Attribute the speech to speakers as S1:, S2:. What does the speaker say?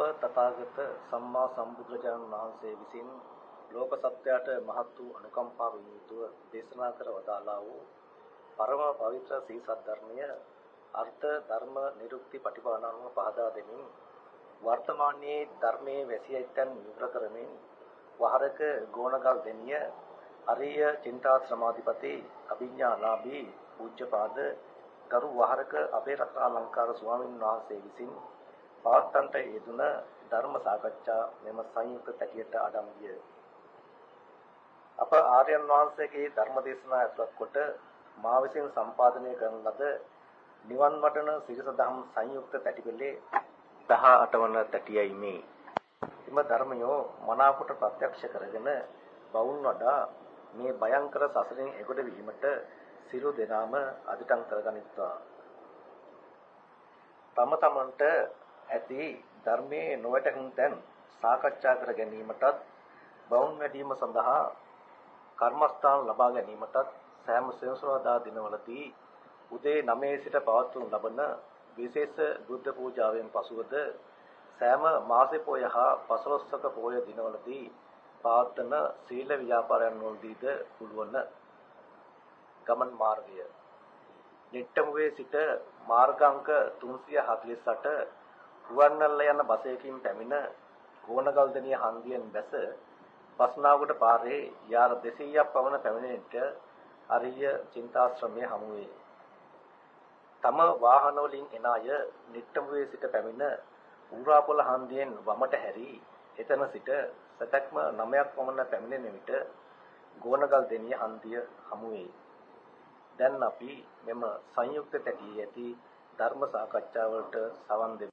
S1: තථාගත සම්මා සම්බුදුරජාණන් වහන්සේ විසින් ලෝක සත්‍යයට මහත් වූ අනුකම්පාවෙන් යුතුව දේශනා කර වදාළා වූ පරම පවිත්‍ර සී සද්ධර්මය අර්ථ ධර්ම නිරුක්ති පටිපාණන්ව පහදා දෙමින් වර්තමානයේ ධර්මයේ වැසියයිතන් විවර කරමින් වහරක ගෝණගල් දෙනිය අරිය චින්තා සමාධිපති අභිඥාලාභී පූජ්‍යපාද ගරු වහරක අපේරත්න අලංකාර ස්වාමීන් වහන්සේ විසින් පවත්තන්ට යෙදුන ධර්ම සාකච්ඡා මෙම සංයුක්ත තැටියට අඩංගිය. අප ආර්යයන් වහන්සේගේ ධර්ම දේශනා ඇතුළත් කොට මා විසින් සම්පාදනය කරන ලද නිවන් වටන සිරිස දහම් සංයුක්ත තැටිපෙළේ 18 වන තැටියයි මේ. එම ධර්මයෝ මනාකොට ප්‍රත්‍යක්ෂ කරගෙන බවුන් වඩා මේ භයංකර සසරින් එගොඩ වීමට සිරු දෙනාම අදිටන් කරගනිත්වා. තම තමන්ට ඇති ධර්මයේ නොවැටහුන් තැන් සාකච්ඡා කර ගැනීමටත් බවුන් වැඩිම සඳහා කර්මස්ථාන ලබා ගැනීමටත් සෑම සෙනසුරාදා දිනවලදී උදේ 9 සිට පවත්වනු ලබන විශේෂ බුද්ධ පූජාවෙන් පසුවද සෑම මාසේ පොය හා පසළොස්වක පොය දිනවලදී පවත්වන සීල ව්‍යාපාරයන් වලදීද පුළුවන් ගමන් මාර්ගය. නිට්ටමුවේ සිට මාර්ගාංක 348 රුවන්වැල්ල යන බස් එකකින් පැමිණ ගෝණගල්දෙනිය හන්දියෙන් බැස බස්නාවකට පාරේ යාර 200ක් පවන පැමිණෙන්නට අරිය චින්තාශ්‍රමයේ හමු වේ. තම වාහන වලින් එන අය නිට්ටමුවේ සිට පැමිණ ඌරාපොළ හන්දියෙන් වමට හැරි එතන සිට සතක්ම 9ක් පමණ පැමිණෙන විට ගෝණගල්දෙනිය හන්දිය හමු වේ. දැන් අපි මෙම සංයුක්ත තැටියේ ඇති ධර්ම සාකච්ඡාවලට සවන් දෙමු.